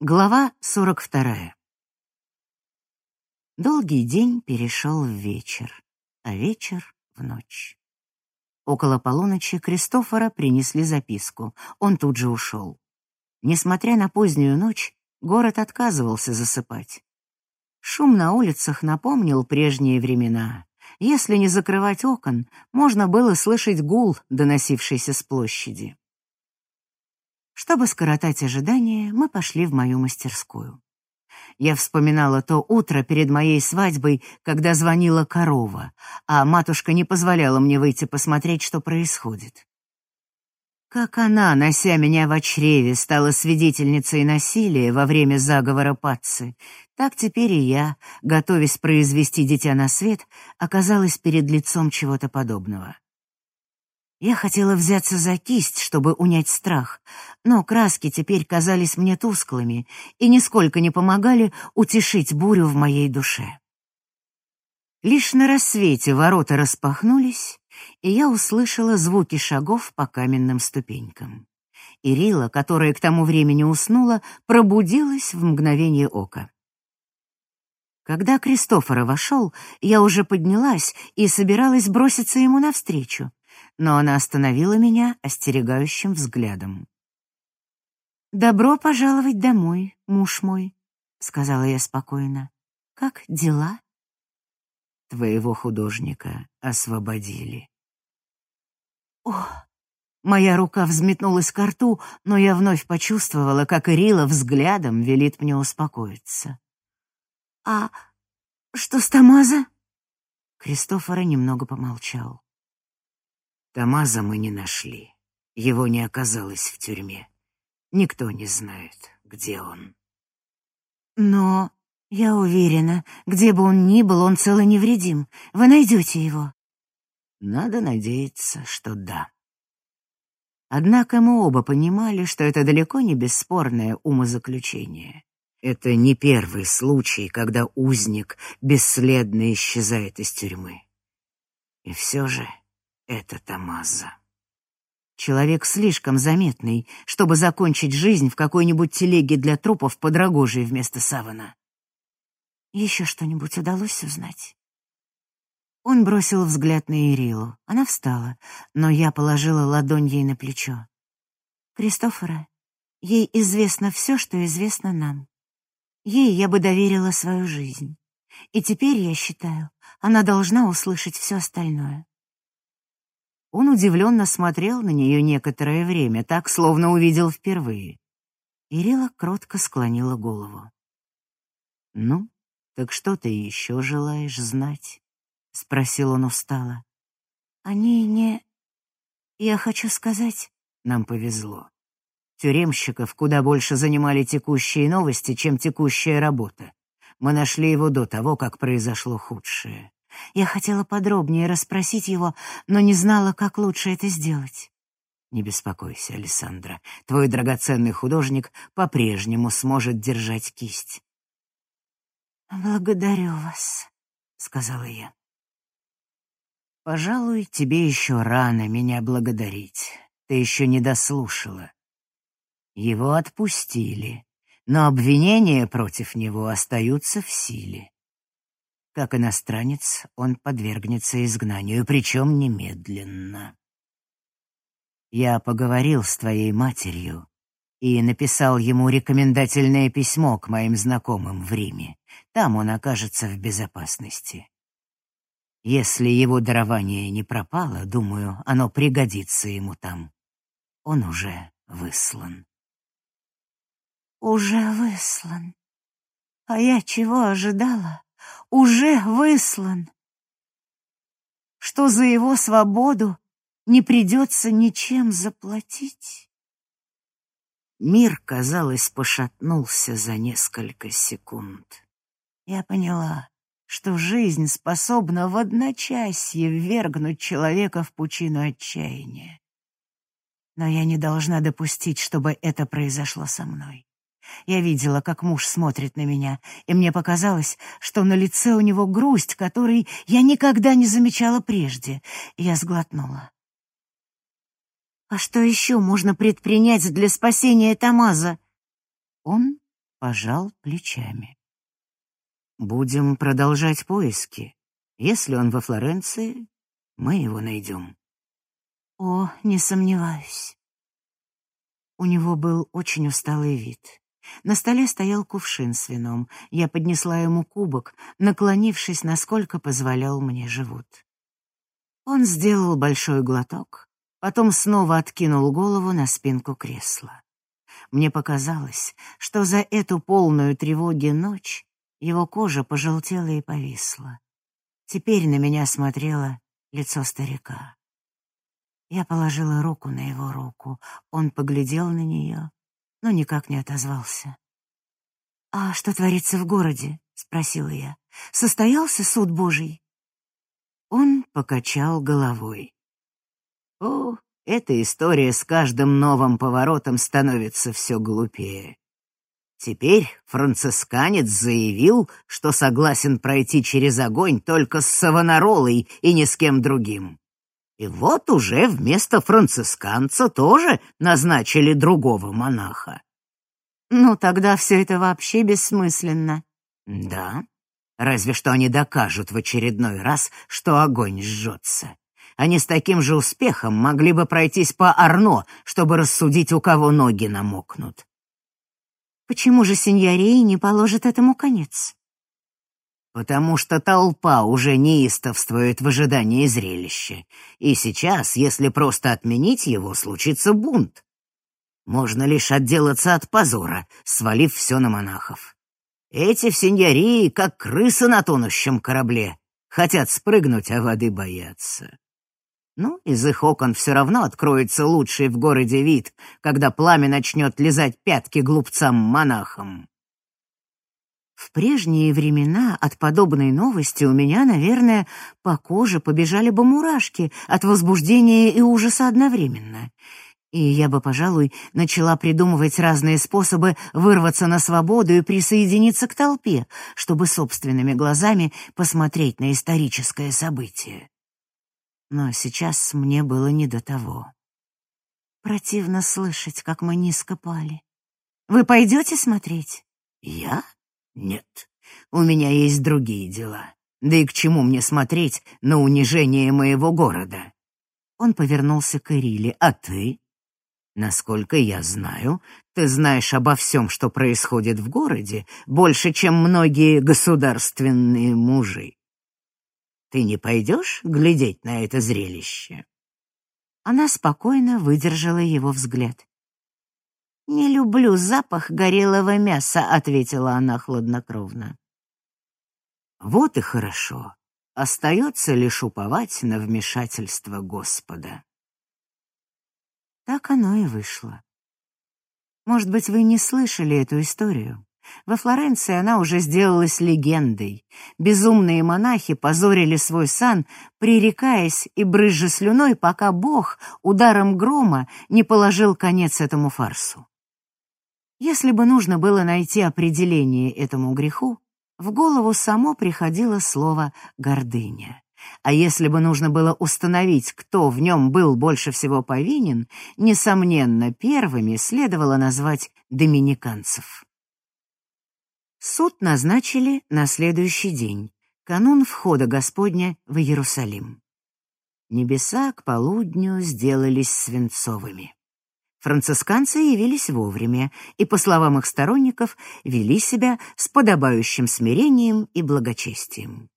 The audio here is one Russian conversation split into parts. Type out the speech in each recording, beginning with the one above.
Глава 42. Долгий день перешел в вечер, а вечер — в ночь. Около полуночи Кристофора принесли записку. Он тут же ушел. Несмотря на позднюю ночь, город отказывался засыпать. Шум на улицах напомнил прежние времена. Если не закрывать окон, можно было слышать гул, доносившийся с площади. Чтобы скоротать ожидание, мы пошли в мою мастерскую. Я вспоминала то утро перед моей свадьбой, когда звонила корова, а матушка не позволяла мне выйти посмотреть, что происходит. Как она, нося меня в чреве, стала свидетельницей насилия во время заговора Патцы, так теперь и я, готовясь произвести дитя на свет, оказалась перед лицом чего-то подобного. Я хотела взяться за кисть, чтобы унять страх, но краски теперь казались мне тусклыми и нисколько не помогали утешить бурю в моей душе. Лишь на рассвете ворота распахнулись, и я услышала звуки шагов по каменным ступенькам. Ирила, которая к тому времени уснула, пробудилась в мгновение ока. Когда Кристофора вошел, я уже поднялась и собиралась броситься ему навстречу, но она остановила меня остерегающим взглядом. «Добро пожаловать домой, муж мой», — сказала я спокойно. «Как дела?» «Твоего художника освободили». «О!» Моя рука взметнулась к рту, но я вновь почувствовала, как Ирила взглядом велит мне успокоиться. «А что с Тамаза?» Кристофора немного помолчал. Тамаза мы не нашли. Его не оказалось в тюрьме. Никто не знает, где он. Но я уверена, где бы он ни был, он цел и невредим. Вы найдете его. Надо надеяться, что да. Однако мы оба понимали, что это далеко не бесспорное умозаключение. Это не первый случай, когда узник бесследно исчезает из тюрьмы. И все же это Тамаза. Человек слишком заметный, чтобы закончить жизнь в какой-нибудь телеге для трупов под рогожей вместо савана. Еще что-нибудь удалось узнать? Он бросил взгляд на Ирилу. Она встала, но я положила ладонь ей на плечо. «Кристофора, ей известно все, что известно нам. Ей я бы доверила свою жизнь. И теперь, я считаю, она должна услышать все остальное. Он удивленно смотрел на нее некоторое время, так, словно увидел впервые. Ирила кротко склонила голову. «Ну, так что ты еще желаешь знать?» — спросил он устало. «Они не... Я хочу сказать...» «Нам повезло. Тюремщиков куда больше занимали текущие новости, чем текущая работа. Мы нашли его до того, как произошло худшее. Я хотела подробнее расспросить его, но не знала, как лучше это сделать. Не беспокойся, Александра. Твой драгоценный художник по-прежнему сможет держать кисть. Благодарю вас, сказала я. Пожалуй, тебе еще рано меня благодарить. Ты еще не дослушала. Его отпустили, но обвинения против него остаются в силе. Как иностранец, он подвергнется изгнанию, причем немедленно. Я поговорил с твоей матерью и написал ему рекомендательное письмо к моим знакомым в Риме. Там он окажется в безопасности. Если его дарование не пропало, думаю, оно пригодится ему там. Он уже выслан. Уже выслан. А я чего ожидала? Уже выслан. Что за его свободу не придется ничем заплатить? Мир, казалось, пошатнулся за несколько секунд. Я поняла, что жизнь способна в одночасье ввергнуть человека в пучину отчаяния. Но я не должна допустить, чтобы это произошло со мной. Я видела, как муж смотрит на меня, и мне показалось, что на лице у него грусть, которой я никогда не замечала прежде. Я сглотнула. «А что еще можно предпринять для спасения Тамаза?» Он пожал плечами. «Будем продолжать поиски. Если он во Флоренции, мы его найдем». «О, не сомневаюсь». У него был очень усталый вид. На столе стоял кувшин с вином. Я поднесла ему кубок, наклонившись, насколько позволял мне живот. Он сделал большой глоток, потом снова откинул голову на спинку кресла. Мне показалось, что за эту полную тревоги ночь его кожа пожелтела и повисла. Теперь на меня смотрело лицо старика. Я положила руку на его руку. Он поглядел на нее, но никак не отозвался. «А что творится в городе?» — спросила я. «Состоялся суд Божий?» Он покачал головой. «О, эта история с каждым новым поворотом становится все глупее. Теперь францисканец заявил, что согласен пройти через огонь только с Савонаролой и ни с кем другим. И вот уже вместо францисканца тоже назначили другого монаха. Ну, тогда все это вообще бессмысленно. Да, разве что они докажут в очередной раз, что огонь жжется. Они с таким же успехом могли бы пройтись по Арно, чтобы рассудить, у кого ноги намокнут. Почему же сеньорей не положит этому конец? Потому что толпа уже неистовствует в ожидании зрелища, и сейчас, если просто отменить его, случится бунт. Можно лишь отделаться от позора, свалив все на монахов. Эти в сеньории, как крысы на тонущем корабле, хотят спрыгнуть, а воды боятся. Ну, из их окон все равно откроется лучший в городе вид, когда пламя начнет лизать пятки глупцам-монахам. В прежние времена от подобной новости у меня, наверное, по коже побежали бы мурашки от возбуждения и ужаса одновременно. И я бы, пожалуй, начала придумывать разные способы вырваться на свободу и присоединиться к толпе, чтобы собственными глазами посмотреть на историческое событие. Но сейчас мне было не до того. Противно слышать, как мы низко пали. Вы пойдете смотреть? Я? Нет, у меня есть другие дела. Да и к чему мне смотреть на унижение моего города? Он повернулся к Ириле. А ты? Насколько я знаю, ты знаешь обо всем, что происходит в городе, больше, чем многие государственные мужи. Ты не пойдешь глядеть на это зрелище?» Она спокойно выдержала его взгляд. «Не люблю запах горелого мяса», — ответила она хладнокровно. «Вот и хорошо. Остается лишь уповать на вмешательство Господа». Так оно и вышло. Может быть, вы не слышали эту историю? Во Флоренции она уже сделалась легендой. Безумные монахи позорили свой сан, пререкаясь и брызжа слюной, пока Бог ударом грома не положил конец этому фарсу. Если бы нужно было найти определение этому греху, в голову само приходило слово «гордыня». А если бы нужно было установить, кто в нем был больше всего повинен, несомненно, первыми следовало назвать доминиканцев. Суд назначили на следующий день, канун входа Господня в Иерусалим. Небеса к полудню сделались свинцовыми. Францисканцы явились вовремя и, по словам их сторонников, вели себя с подобающим смирением и благочестием.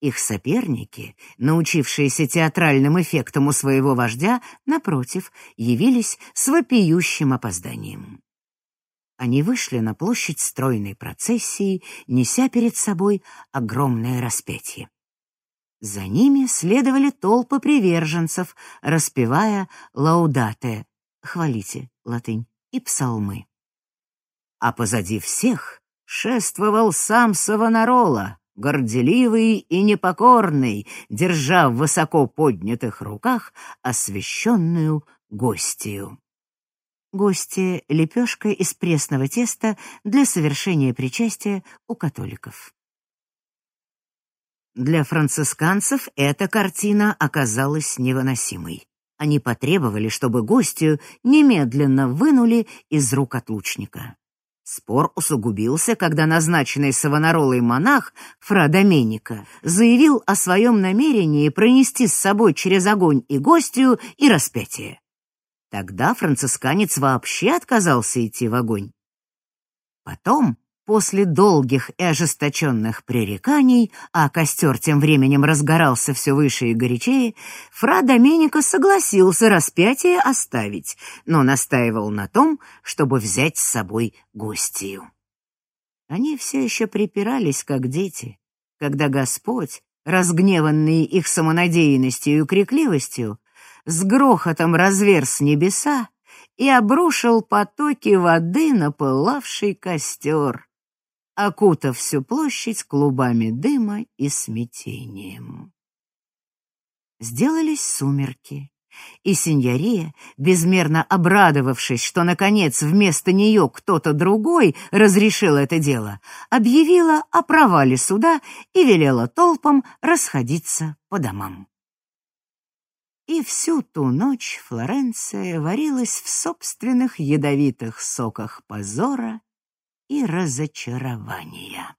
Их соперники, научившиеся театральным эффектам у своего вождя, напротив, явились с вопиющим опозданием. Они вышли на площадь стройной процессии, неся перед собой огромное распятие. За ними следовали толпы приверженцев, распевая «Лаудате» хвалите, латынь, и псалмы. А позади всех шествовал сам Савонарола, горделивый и непокорный, держа в высоко поднятых руках освященную гостью. Гостья — лепешка из пресного теста для совершения причастия у католиков. Для францисканцев эта картина оказалась невыносимой. Они потребовали, чтобы гостью немедленно вынули из рук отлучника. Спор усугубился, когда назначенный Савонаролой монах Фра Доменика заявил о своем намерении пронести с собой через огонь и гостью, и распятие. Тогда францисканец вообще отказался идти в огонь. Потом После долгих и ожесточенных пререканий, а костер тем временем разгорался все выше и горячее, фра Доменико согласился распятие оставить, но настаивал на том, чтобы взять с собой гостью. Они все еще припирались, как дети, когда Господь, разгневанный их самонадеянностью и крикливостью, с грохотом разверз небеса и обрушил потоки воды на пылавший костер окутав всю площадь клубами дыма и смятением. Сделались сумерки, и сеньория, безмерно обрадовавшись, что, наконец, вместо нее кто-то другой разрешил это дело, объявила о провале суда и велела толпам расходиться по домам. И всю ту ночь Флоренция варилась в собственных ядовитых соках позора и разочарования.